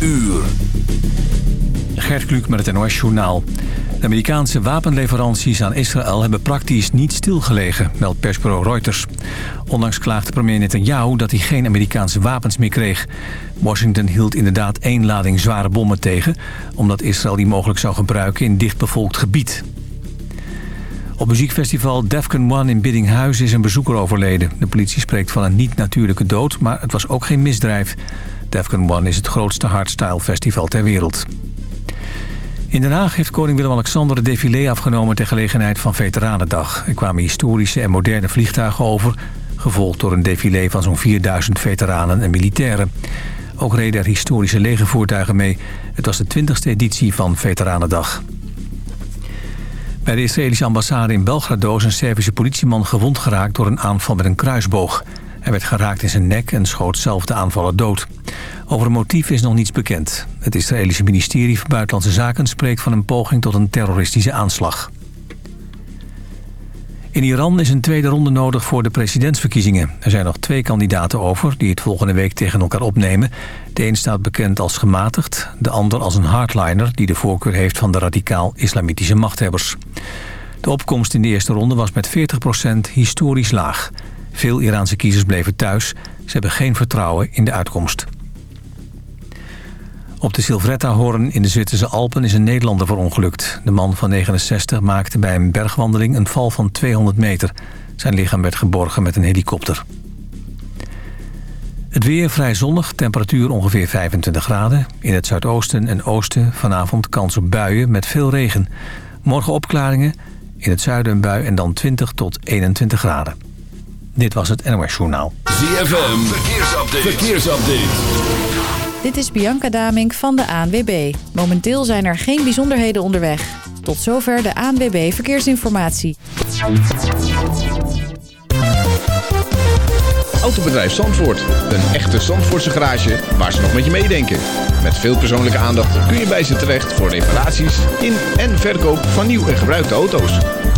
uur. Gert Kluk met het NOS Journaal. De Amerikaanse wapenleveranties aan Israël hebben praktisch niet stilgelegen, meldt persbureau Reuters. Ondanks klaagde premier Netanyahu dat hij geen Amerikaanse wapens meer kreeg. Washington hield inderdaad één lading zware bommen tegen... omdat Israël die mogelijk zou gebruiken in dichtbevolkt gebied. Op muziekfestival Defcon One in Biddinghuizen is een bezoeker overleden. De politie spreekt van een niet-natuurlijke dood, maar het was ook geen misdrijf. Defcon One is het grootste hardstyle festival ter wereld. In Den Haag heeft koning Willem-Alexander het défilé afgenomen... ter gelegenheid van Veteranendag. Er kwamen historische en moderne vliegtuigen over... gevolgd door een défilé van zo'n 4000 veteranen en militairen. Ook reden er historische legervoertuigen mee. Het was de 20e editie van Veteranendag. Bij de Israëlische ambassade in Belgrado is een Servische politieman gewond geraakt door een aanval met een kruisboog. Hij werd geraakt in zijn nek en schoot zelf de aanvaller dood. Over een motief is nog niets bekend. Het Israëlische ministerie van Buitenlandse Zaken spreekt van een poging tot een terroristische aanslag. In Iran is een tweede ronde nodig voor de presidentsverkiezingen. Er zijn nog twee kandidaten over die het volgende week tegen elkaar opnemen. De een staat bekend als gematigd, de ander als een hardliner... die de voorkeur heeft van de radicaal-islamitische machthebbers. De opkomst in de eerste ronde was met 40% historisch laag. Veel Iraanse kiezers bleven thuis. Ze hebben geen vertrouwen in de uitkomst. Op de Silvretta-hoorn in de Zwitserse Alpen is een Nederlander verongelukt. De man van 69 maakte bij een bergwandeling een val van 200 meter. Zijn lichaam werd geborgen met een helikopter. Het weer vrij zonnig, temperatuur ongeveer 25 graden. In het zuidoosten en oosten vanavond kans op buien met veel regen. Morgen opklaringen, in het zuiden een bui en dan 20 tot 21 graden. Dit was het NOS Journaal. ZFM, verkeersupdate. verkeersupdate. Dit is Bianca Damink van de ANWB. Momenteel zijn er geen bijzonderheden onderweg. Tot zover de ANWB Verkeersinformatie. Autobedrijf Zandvoort. Een echte Zandvoortse garage waar ze nog met je meedenken. Met veel persoonlijke aandacht kun je bij ze terecht voor reparaties in en verkoop van nieuw en gebruikte auto's.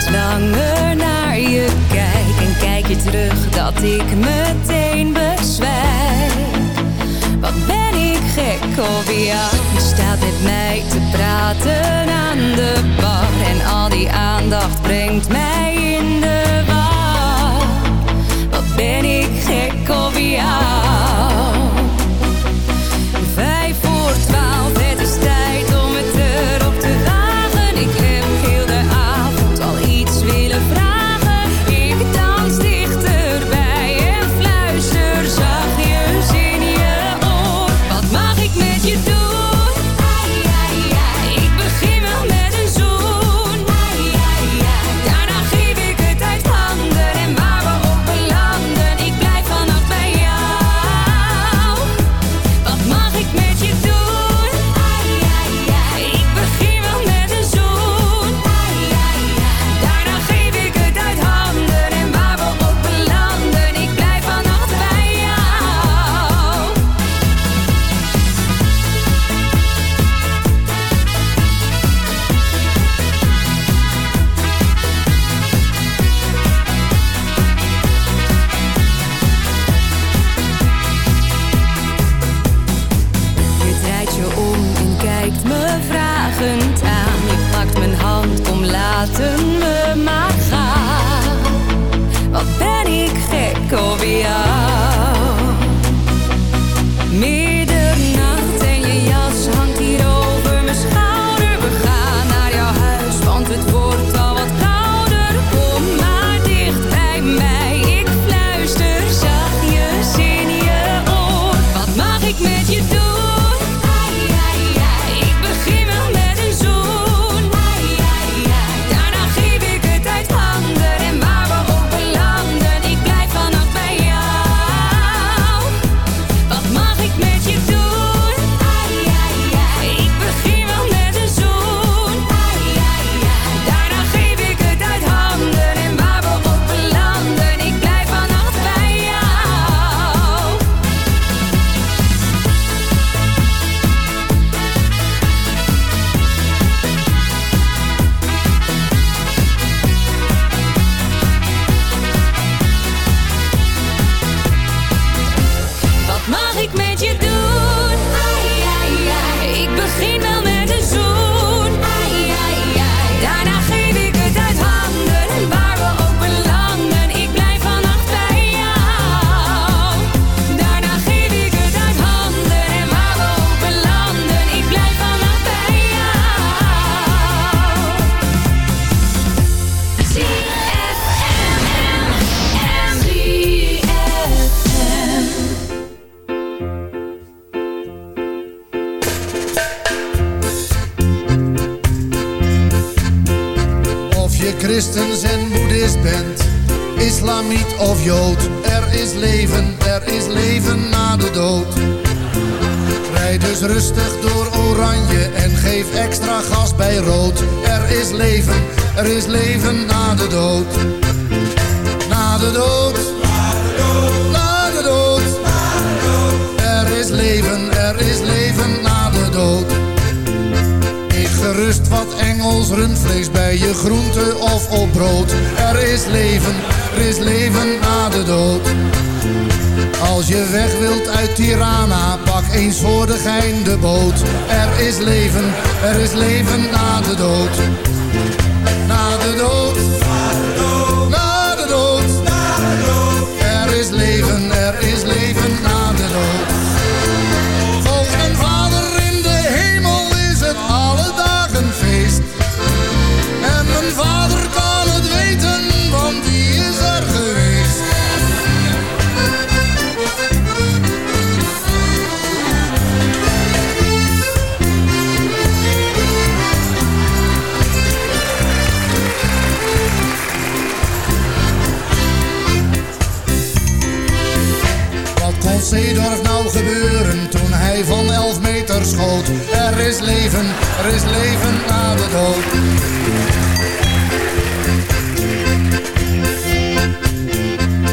Steeds langer naar je kijk. En kijk je terug dat ik meteen bezwijk. Wat ben ik gek op jou. Je staat met mij te praten aan de bar. En al die aandacht brengt mij in de war. Wat ben ik gek op jou. Pak eens voor de gein de boot. Er is leven, er is leven na de dood. Na de dood. Zeedorf nou gebeuren toen hij van elf meter schoot? Er is leven, er is leven na de dood.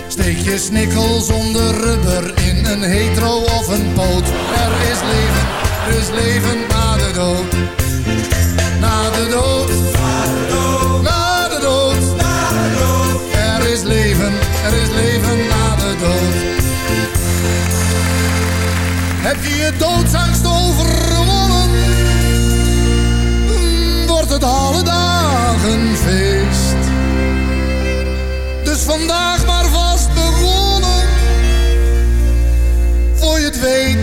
Steek je snikkel zonder rubber in een hetero of een poot. Er is leven, er is leven na de dood. Na de dood. Die je je doodsangst overwonnen, mm, wordt het alle dagen feest. Dus vandaag maar vast begonnen, voor je het weet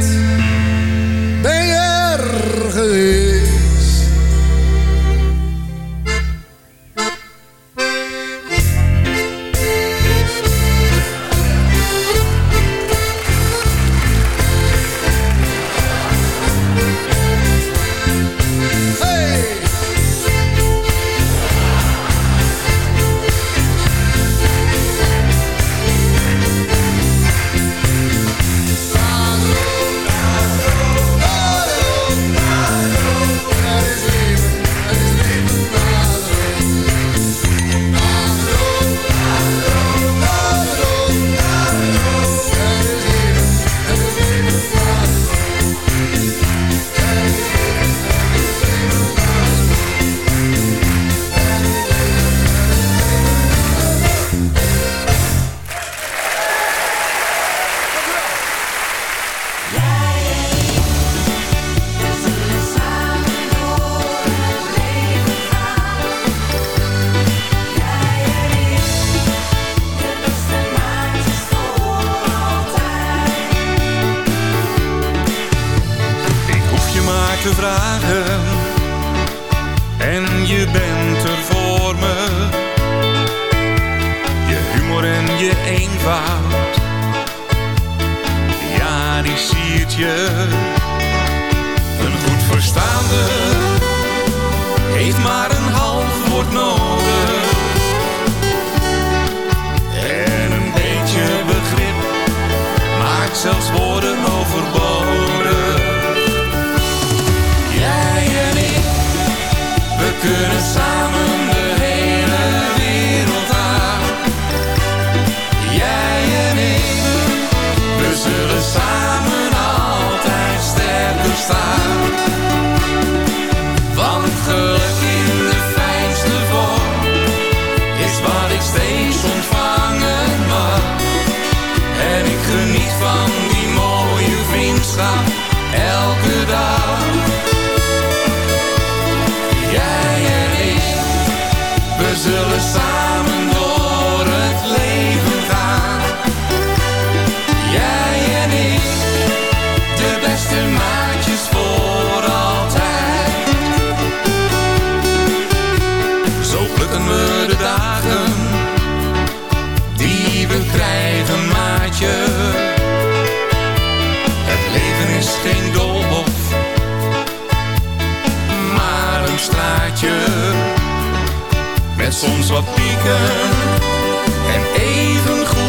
soms wat pieken en even goed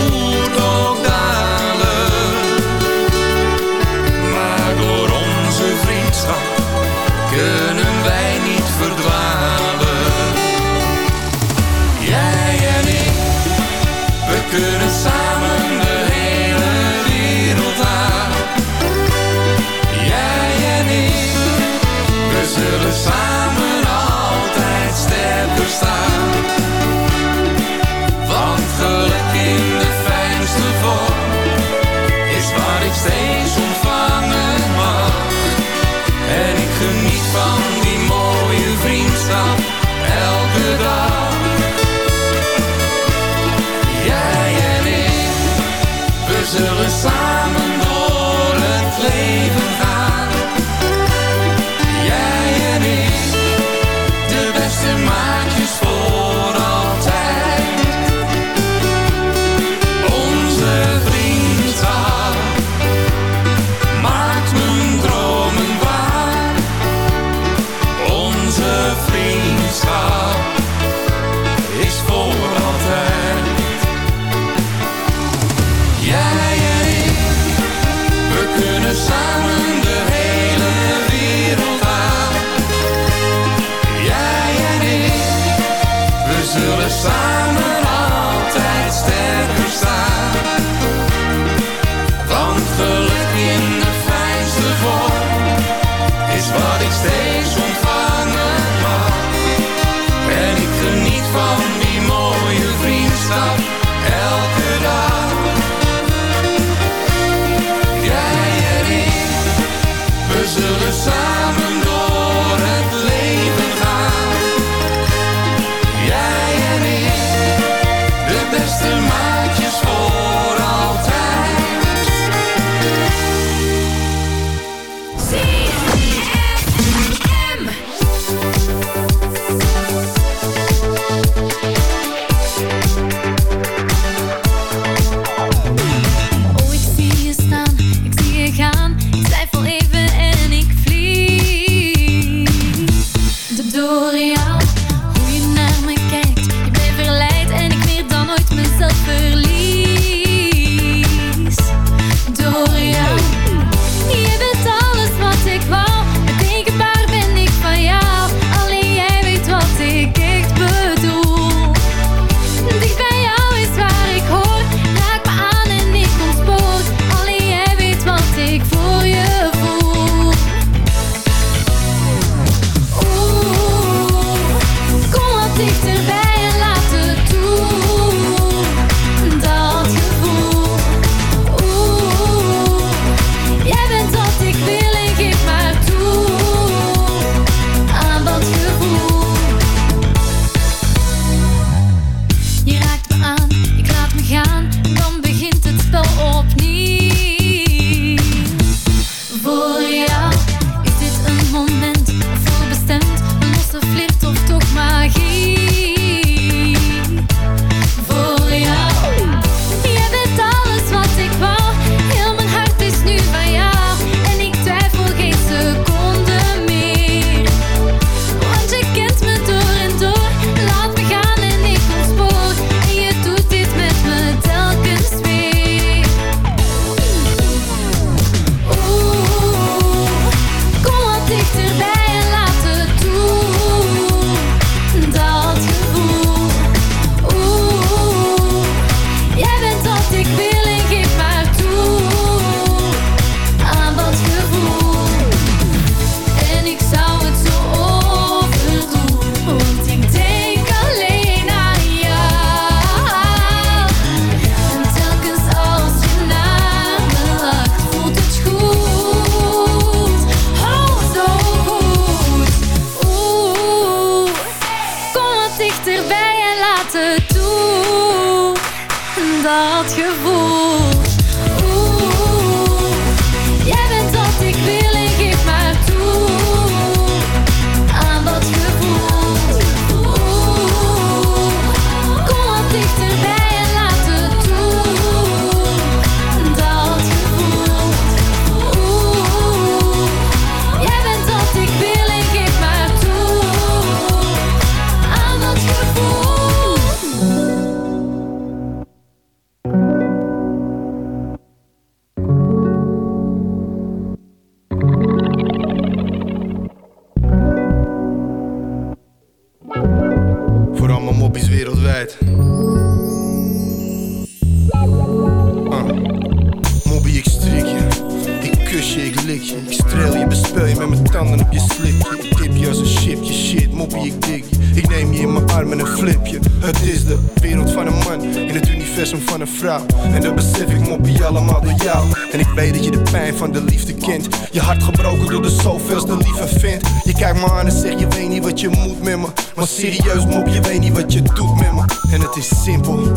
Je hart gebroken door de zoveelste lieve vent. Je kijkt me aan en zegt, je weet niet wat je moet met me. Maar serieus, mop, je weet niet wat je doet met me. En het is simpel.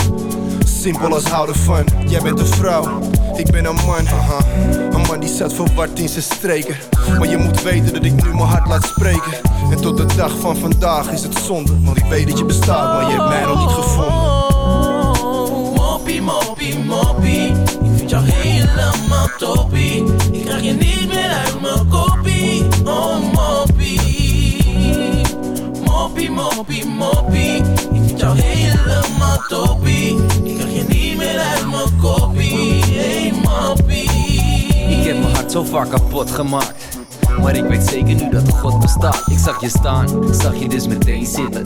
Simpel als houden van. Jij bent een vrouw, ik ben een man. Een man die zat verward in zijn streken. Maar je moet weten dat ik nu mijn hart laat spreken. En tot de dag van vandaag is het zonde. Want ik weet dat je bestaat, maar je hebt mij nog niet gevonden. Moppie, moppie, moppie. Toppie. Ik krijg je niet meer uit mijn koppie. Oh, moppie. Moppie, moppie, moppie. Ik vind jou helemaal toppie. Ik krijg je niet meer uit mijn koppie. Hey, moppie. Ik heb mijn hart zo vaak kapot gemaakt. Maar ik weet zeker nu dat God bestaat. Ik zag je staan, zag je dus meteen zitten.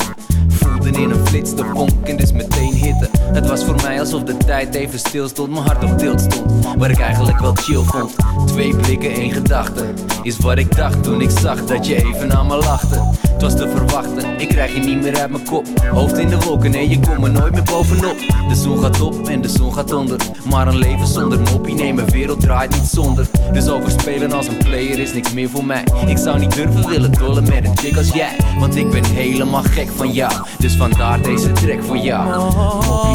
Voelde in een flits de vonk en dus meteen hitte. Het was voor mij alsof de tijd even stil stond, mijn hart op tilt stond. Waar ik eigenlijk wel chill vond. Twee blikken, één gedachte. Is wat ik dacht toen ik zag dat je even aan me lachte. Het was te verwachten, ik krijg je niet meer uit mijn kop. Hoofd in de wolken, nee, je komt er nooit meer bovenop. De zon gaat op en de zon gaat onder. Maar een leven zonder moppie, nee, mijn wereld draait niet zonder. Dus overspelen als een player is niks meer voor mij. Ik zou niet durven willen dollen met een chick als jij. Want ik ben helemaal gek van jou. Dus vandaar deze track voor jou.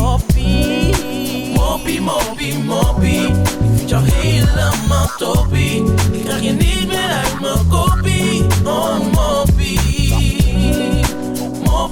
Moppie, moppie, moppie, moppie. Ik vind jou helemaal toppie. Ik krijg je niet meer uit mijn koppie. Oh, moppie.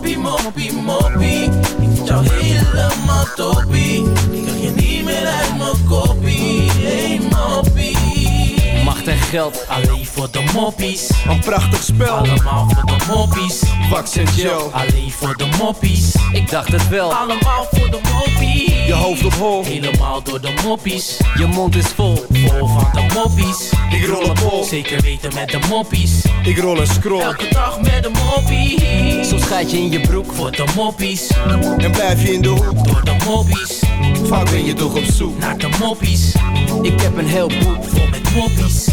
Moppie, moppie, moppie. Ik vind jou helemaal toppie. Ik krijg je niet meer uit mijn koppie. Hey, moppie. Macht en geld, Alleen voor de moppies. Een prachtig spel, Allemaal voor de moppies. wax en gel. Alleen voor de moppies. ik dacht het wel. Allemaal voor de moppies. Je hoofd op hol, Helemaal door de moppies. Je mond is vol. Vol van de moppies. ik rol een bol. Zeker weten met de moppies. Ik rol een scroll Elke dag met de moppies. Soms gaat je in je broek. Voor de moppies. en blijf je in de hoek. Door de moppies. Vaak ben je toch op zoek. Naar de moppies. Ik heb een heel boek. Vol met moppies.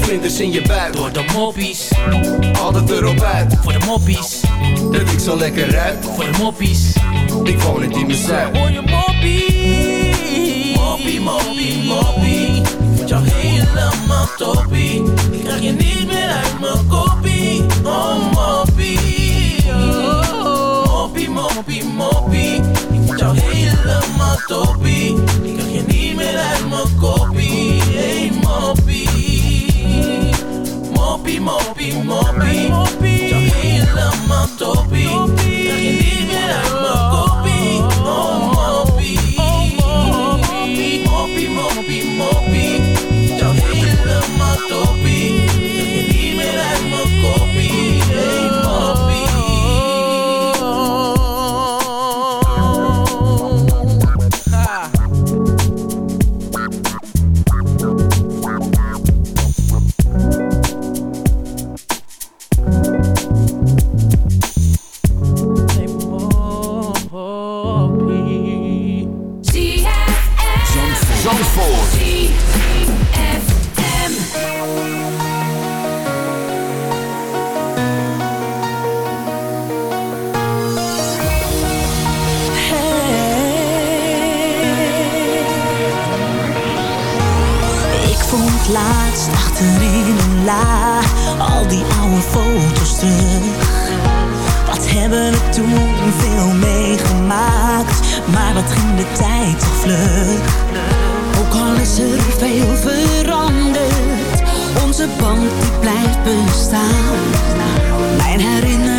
Vlinders in je buik, Door de moppies. altijd erop uit. Voor de moppies. Dat ik zo lekker ruik. Voor de moppies. Ik woon in Diemenzuid. Hoor je moppie? Moppie, moppie, moppie. Vind helemaal toppie. Ik krijg je niet meer uit mijn koppie. Oh, moppie. Oh, moppie, moppie, moppie. Ik vind jou helemaal toppie. Ik krijg je niet meer uit mijn koppie. Hey, moppie. Moppie, moppie, moppie. Ik vind jou helemaal toppie. Achterin een la al die oude foto's terug. Wat hebben we toen veel meegemaakt, maar wat ging de tijd toch vlug. Ook al is er veel veranderd, onze band die blijft bestaan. Mijn herinnering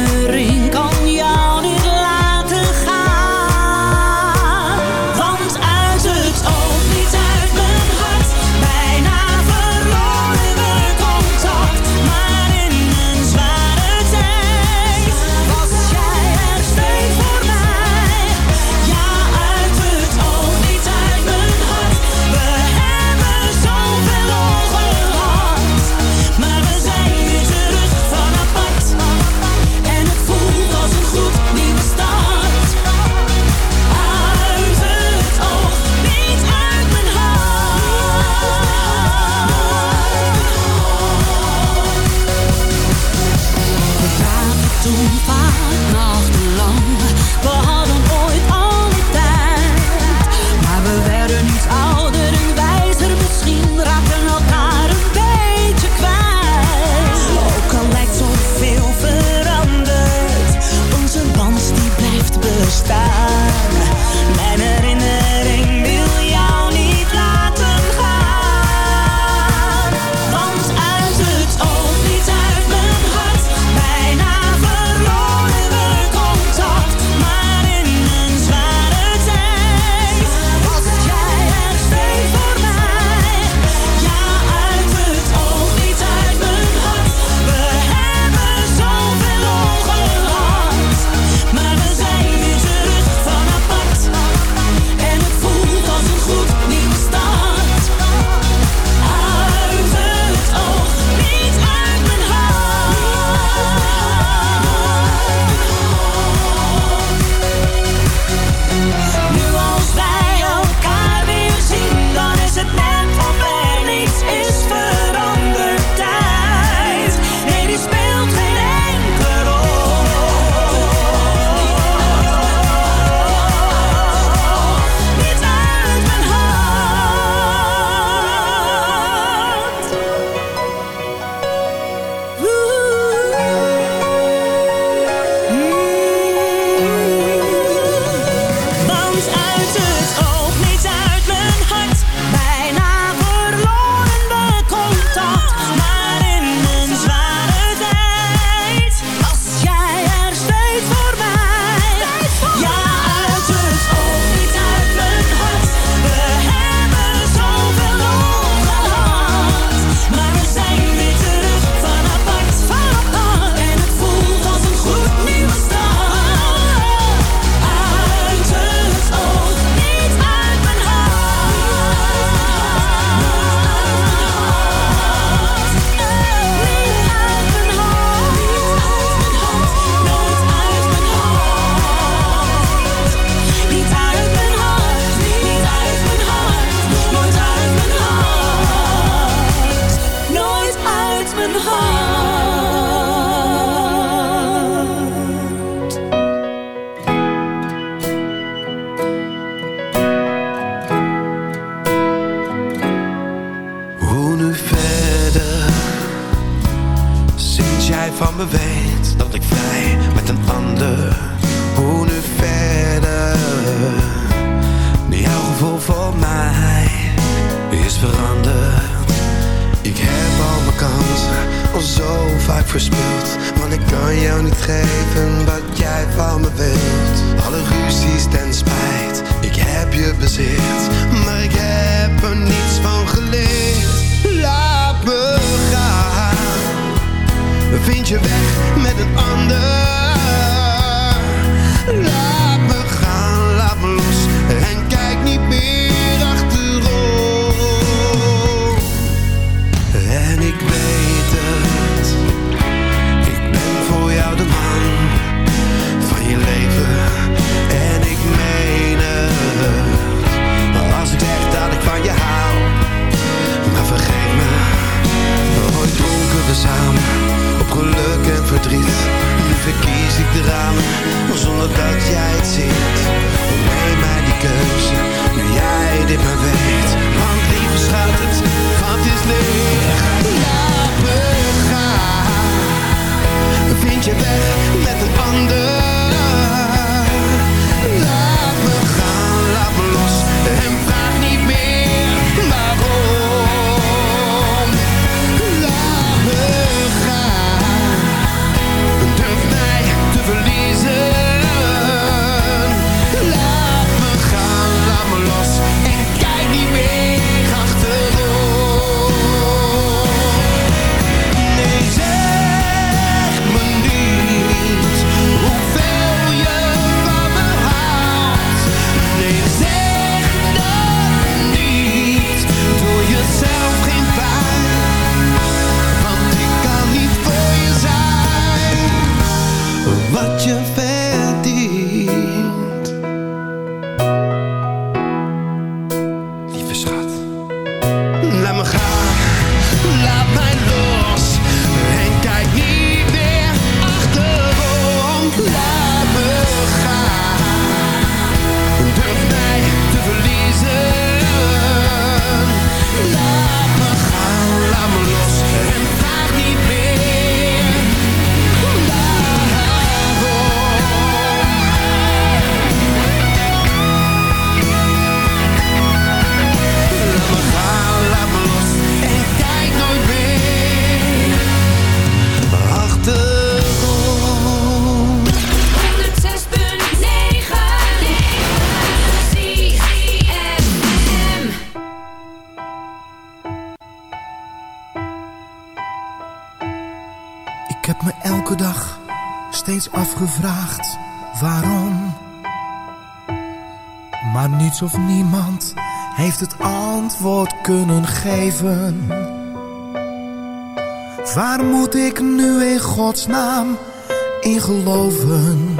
jij van me weet dat ik vrij met een ander. Hoe nu verder? Jouw gevoel voor mij is veranderd. Ik heb al mijn kansen al zo vaak verspeeld. Want ik kan jou niet geven wat jij van me wilt. Alle ruzies ten spijt, ik heb je bezit. Maar ik heb er niets van geleerd. Vind je weg met een ander. Laat me gaan, laat me los. En kijk niet meer achterom. En ik weet het, ik ben voor jou de man van je leven. En ik meen het, als ik zeg dat ik van je hou. hij Ooit dronken we samen op geluk en verdriet. Nu verkies ik de ramen, maar zonder dat jij het ziet. Neem mij die keuze, nu jij dit maar weet. Want liever schuilt het, want is leeg. Laat me gaan, vind je weg met een ander. geven. Waar moet ik nu in godsnaam in geloven?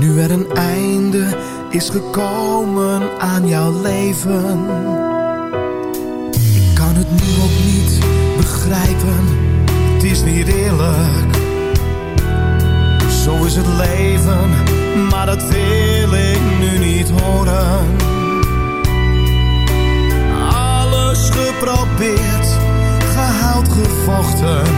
Nu er een einde is gekomen aan jouw leven. Ik kan het nu ook niet begrijpen, het is niet eerlijk. Zo is het leven, maar dat wil ik nu niet horen. gehaald, gevochten.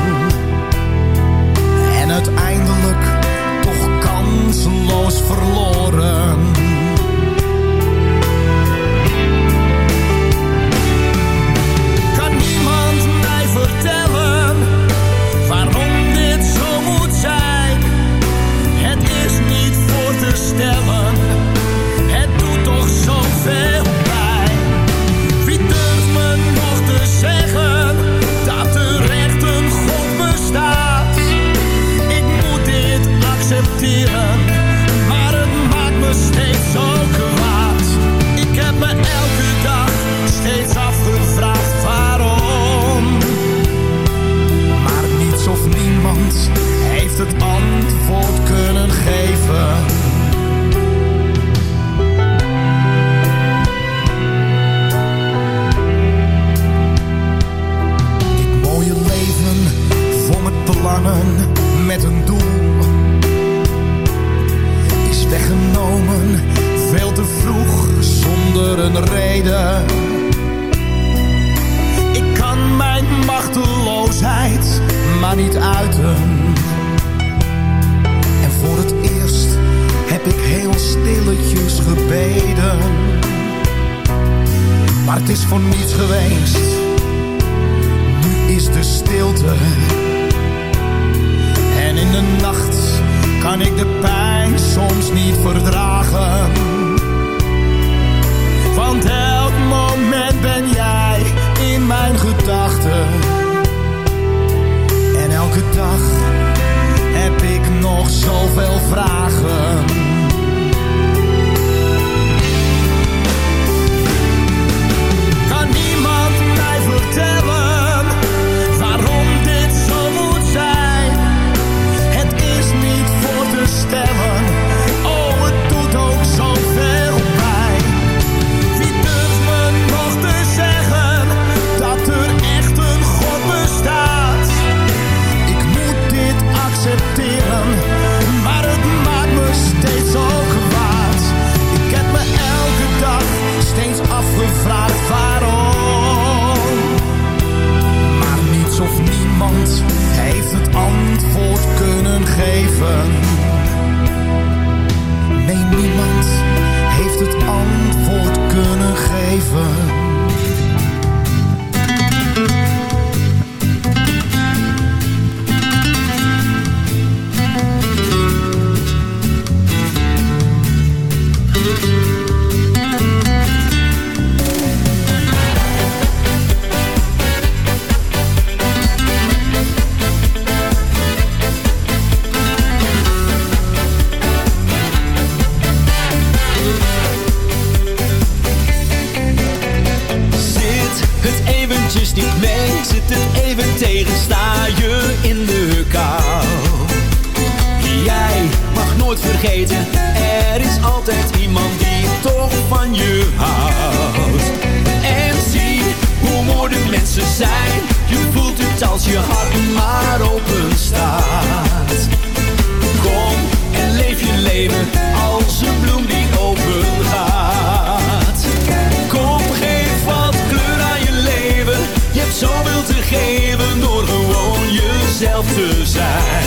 zelf te zijn.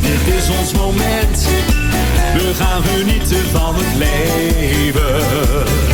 Dit is ons moment, we gaan genieten van het leven.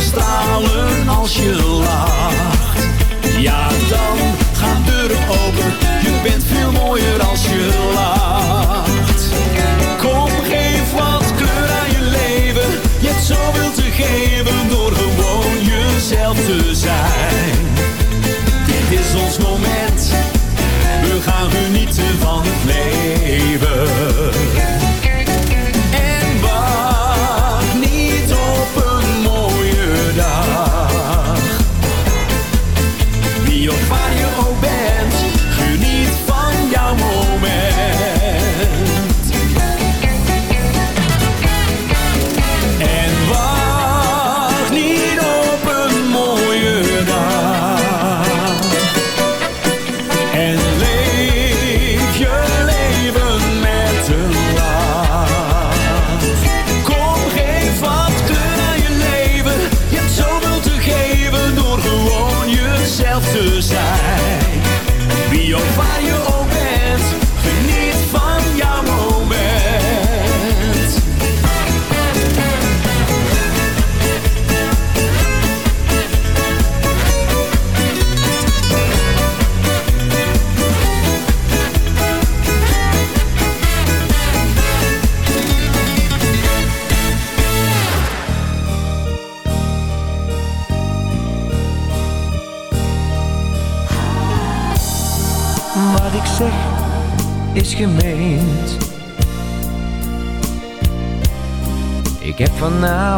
Stalen stralen als je lacht. Ja, dan gaan deur open. Je bent veel mooier als je lacht. Kom, geef wat kleur aan je leven. Je hebt zoveel te geven door gewoon jezelf te zijn. Dit is ons moment. We gaan genieten van het leven.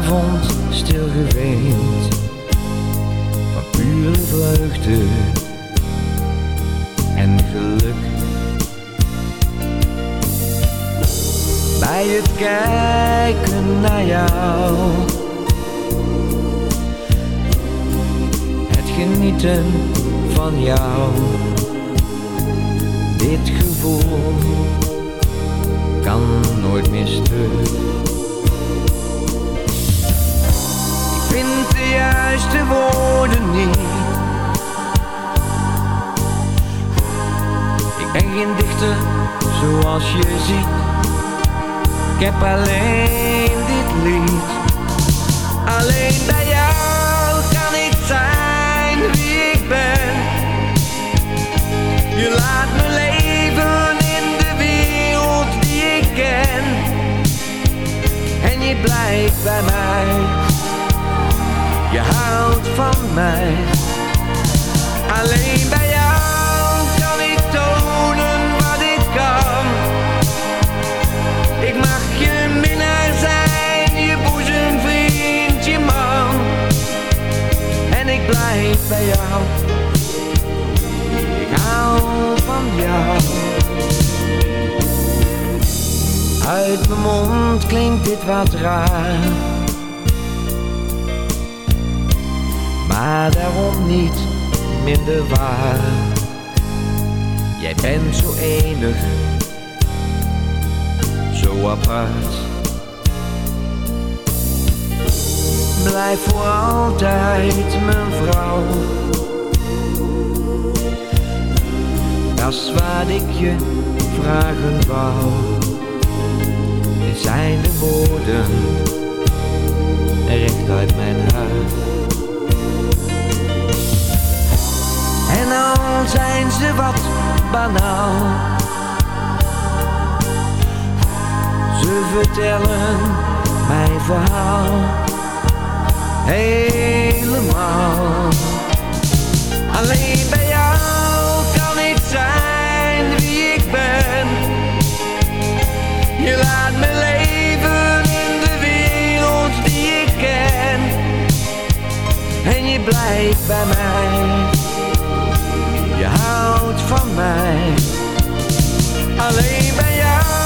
avons blijf bij jou. Ik hou van jou. Uit mijn mond klinkt dit wat raar. Maar daarom niet minder waar. Jij bent zo enig Zo apart. blijf voor altijd mijn vrouw. Dat is ik je vragen wou. Dit zijn de woorden, recht mijn hart. En al zijn ze wat banaal. Ze vertellen mijn verhaal helemaal. Alleen bij jou kan ik zijn wie ik ben. Je laat me leven in de wereld die ik ken. En je blijft bij mij. Je houdt van mij. Alleen bij jou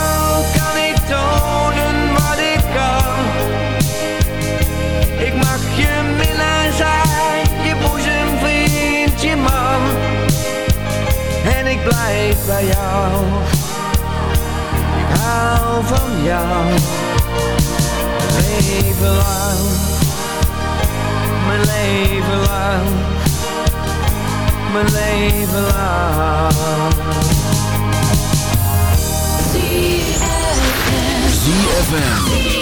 bij jou. Ik hou van jou. Mijn leven lang. Mijn leven lang. Mijn leven lang. ZFM. ZFM.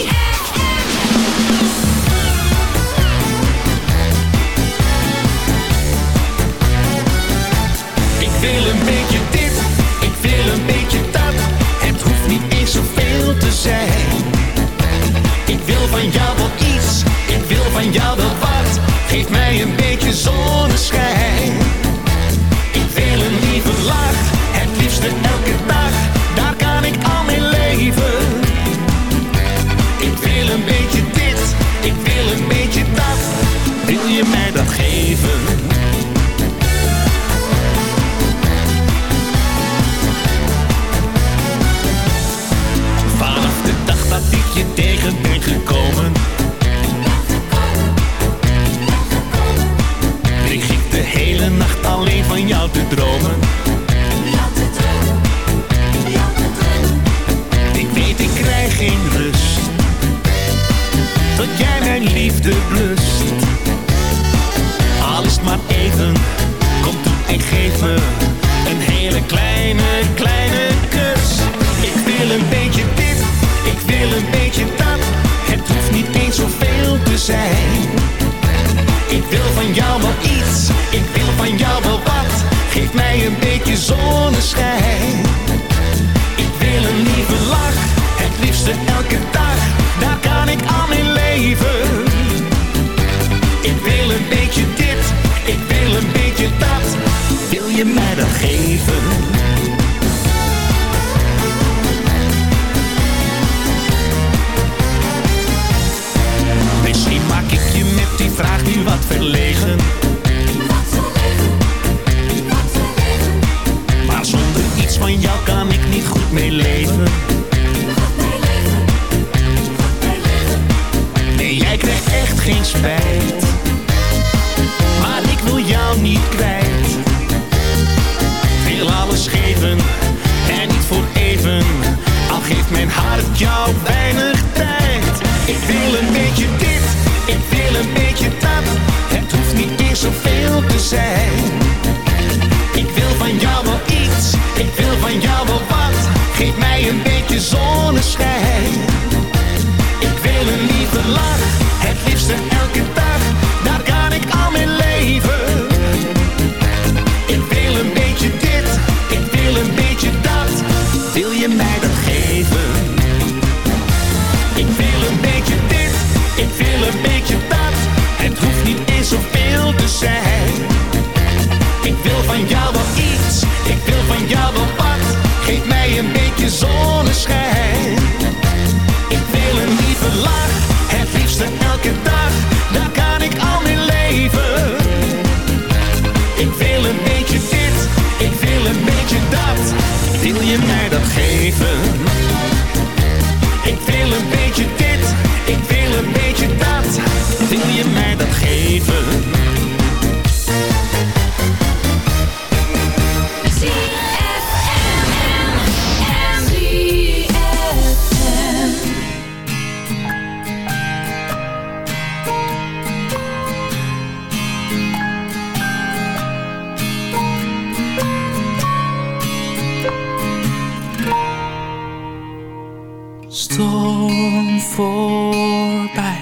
storm voorbij.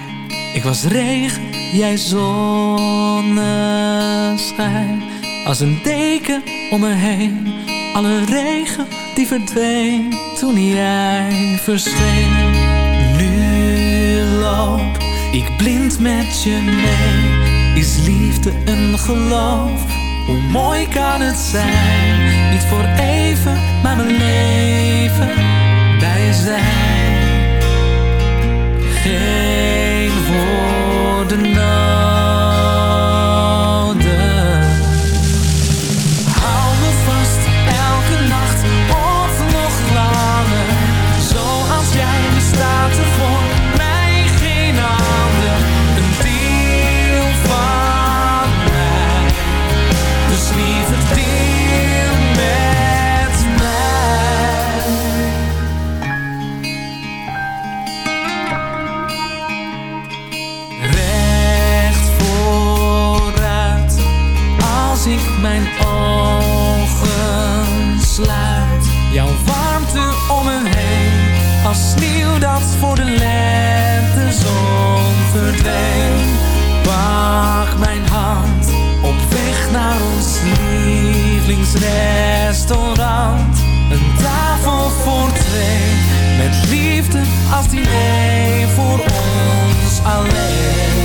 Ik was regen, jij zonneschijn. Als een deken om me heen, alle regen die verdween toen jij verscheen. Nu loop ik blind met je mee. Is liefde een geloof? Hoe mooi kan het zijn? Niet voor even, maar mijn leven bij je zijn. enough om me heen. Als sneeuw dat voor de lentezon verdween. Pak mijn hand op weg naar ons lievelingsrestaurant. Een tafel voor twee, met liefde als diner voor ons alleen.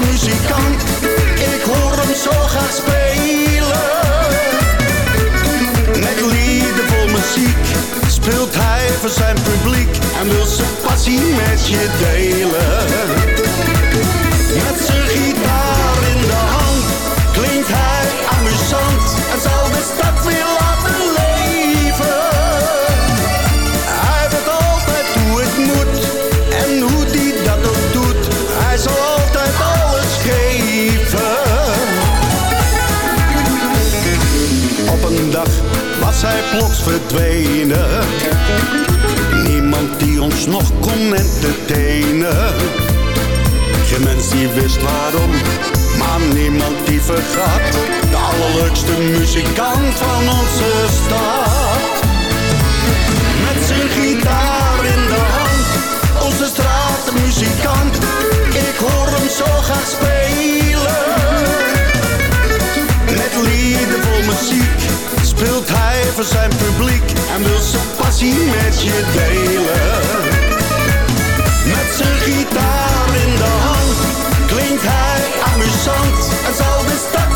Straatmuzikant. Ik hoor hem zo graag spelen. Met lieden vol muziek speelt hij voor zijn publiek en wil zijn passie met je delen. Verdwenen. Niemand die ons nog kon entertainen. Geen mens die wist waarom, maar niemand die vergat. De allerleukste muzikant van onze stad. Voor zijn publiek en wil zijn passie met je delen. Met zijn gitaar in de hand klinkt hij amusant en zal de stad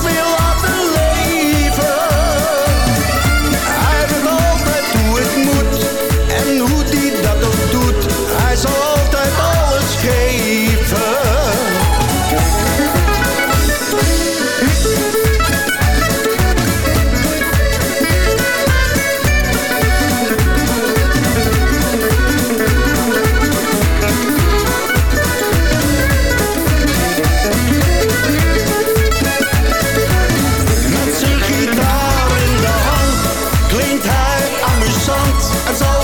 amusant en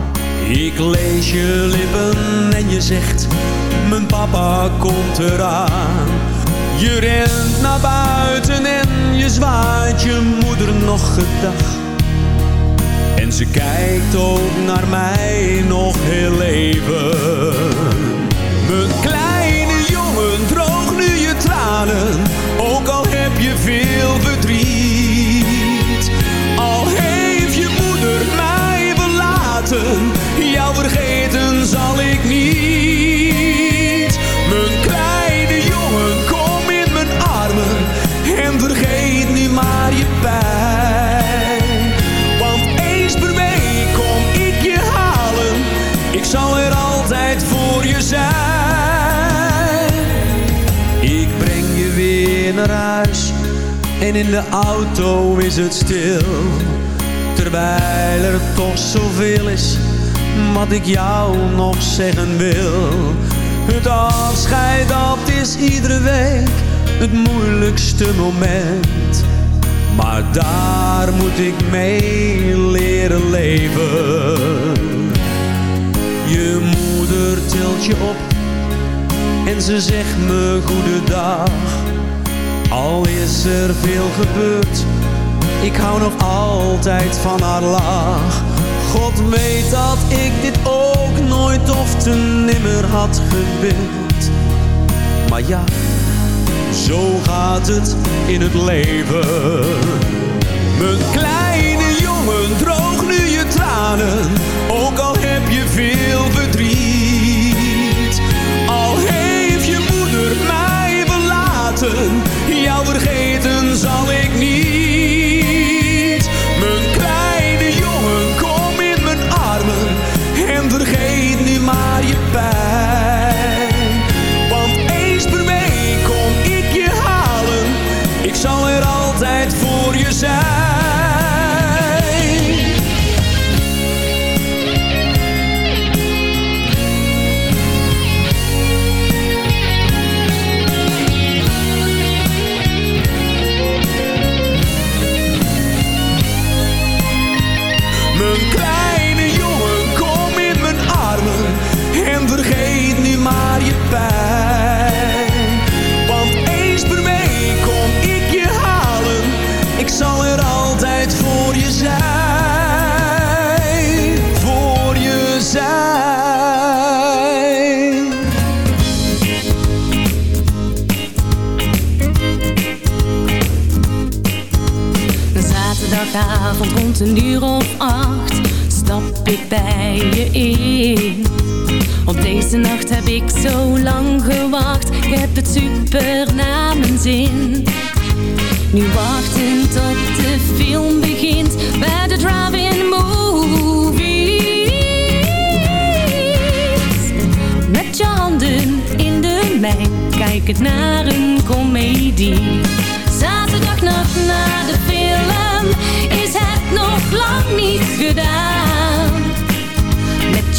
Ik lees je lippen en je zegt, mijn papa komt eraan. Je rent naar buiten en je zwaait je moeder nog gedag. En ze kijkt ook naar mij nog heel even. Mijn kleine jongen, droog nu je tranen, ook al heb je veel verdriet. Zal ik niet. Mijn kleine jongen, kom in mijn armen en vergeet nu maar je pijn. Want eens per week kom ik je halen, ik zal er altijd voor je zijn. Ik breng je weer naar huis en in de auto is het stil. Terwijl er toch zoveel is wat ik jou nog zeggen wil. Het afscheid dat is iedere week het moeilijkste moment. Maar daar moet ik mee leren leven. Je moeder tilt je op en ze zegt me goedendag. Al is er veel gebeurd, ik hou nog altijd van haar lach. God weet dat ik dit ook nooit of te nimmer had gewild. Maar ja, Zo gaat het in het leven. Mijn kleine jongen, droog nu je tranen, ook al heb je veel verdriet. Al heeft je moeder mij verlaten, jou vergeten zal ik niet. Mijn kleine jongen, kom in mijn armen en vergeet nu maar je pijn. Want eens per week kom ik je halen, ik zal er altijd voor je zijn. Voor je zijn. Zaterdagavond rond een uur ik bij je in. Op deze nacht heb ik zo lang gewacht, ik heb het super naar mijn zin. Nu wachten tot de film begint bij de drive-in movies. Met je handen in de mijn, kijk het naar een komedie. Zaterdagnacht na de film is het nog lang niet gedaan.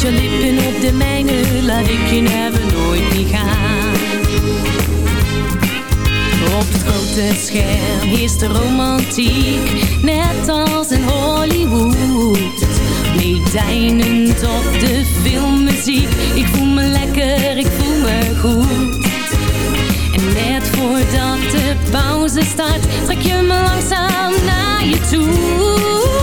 Je lippen op de mijne laat ik je never nooit niet gaan. Op het grote scherm is de romantiek, net als in Hollywood. Meedijnend op de filmmuziek, ik voel me lekker, ik voel me goed. En net voordat de pauze start, trek je me langzaam naar je toe.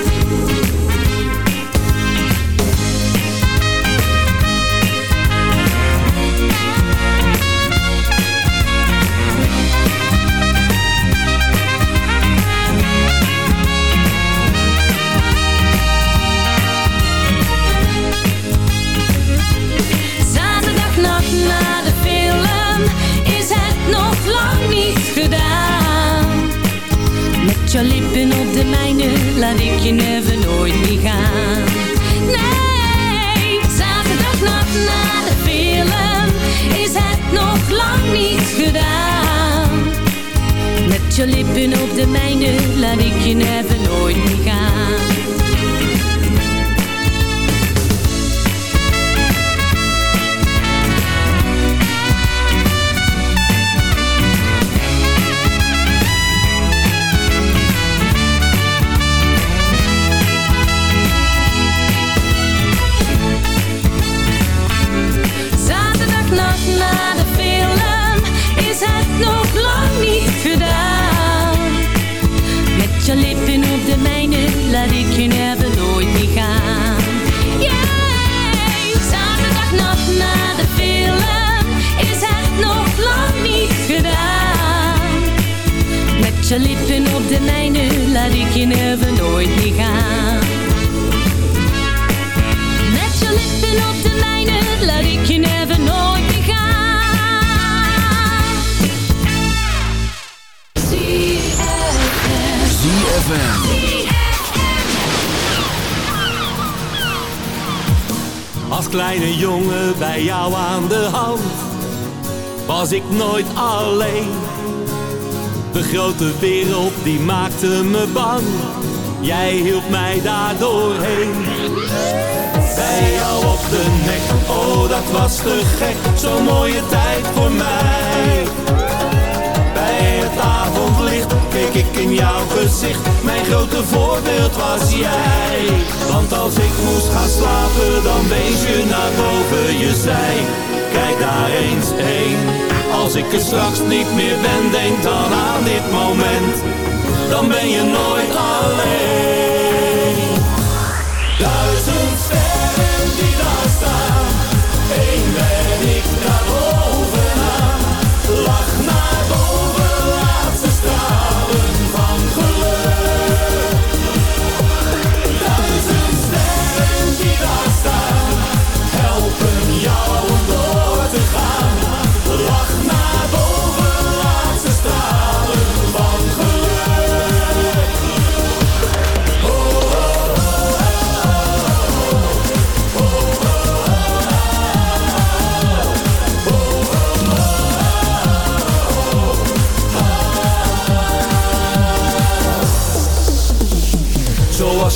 De grote wereld die maakte me bang, jij hielp mij daar doorheen. Bij jou op de nek, oh dat was te gek, zo'n mooie tijd voor mij. Bij het avondlicht keek ik in jouw gezicht. Mijn grote voorbeeld was jij. Want als ik moest gaan slapen, dan wees je naar boven je zij. Kijk daar eens heen. Als ik er straks niet meer ben, denk dan aan dit moment. Dan ben je nooit alleen.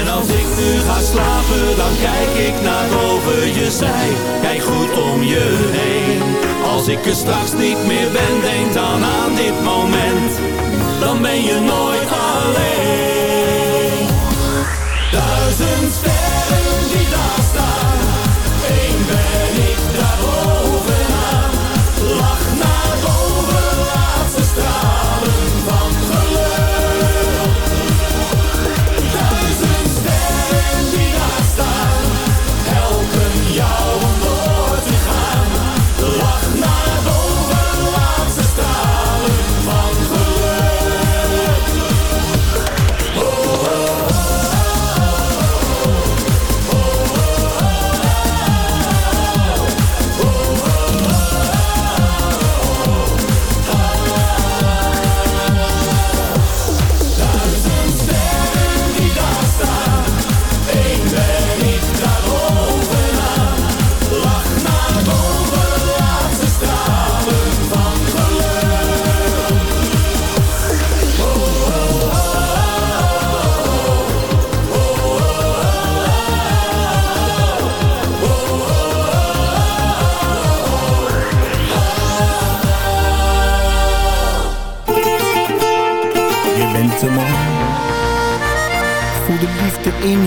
En als ik nu ga slapen, dan kijk ik naar boven je zij. Kijk goed om je heen. Als ik er straks niet meer ben, denk dan aan dit moment. Dan ben je nooit alleen.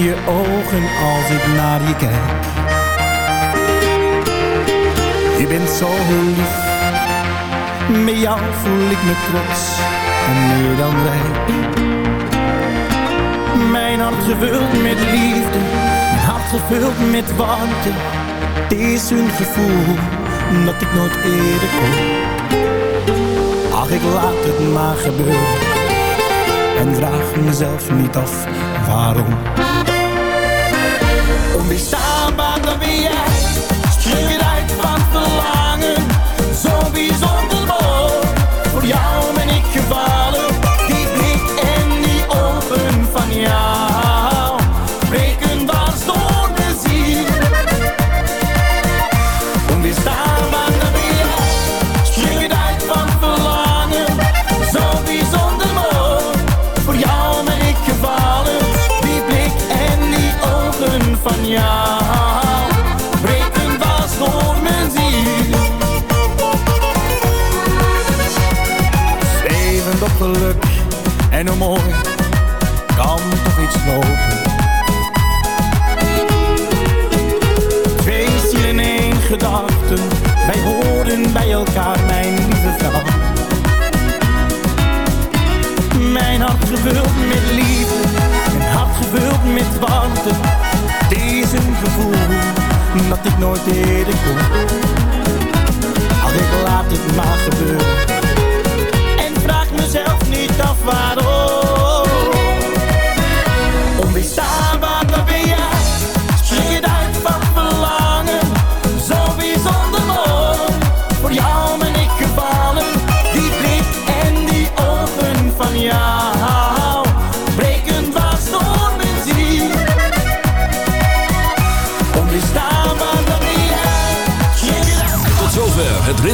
Je ogen als ik naar je kijk. Je bent zo lief. Met jou voel ik me trots en meer dan rijk. Mijn hart gevuld met liefde, mijn hart gevuld met warmte. Het is een gevoel dat ik nooit eerder kon. Ach, ik laat het maar gebeuren en vraag mezelf niet af waarom. Onweerstaanbaar, dan ben jij. Spring eruit van verlangen, ik nooit eerder kon. Ach, ik laat het maar gebeuren.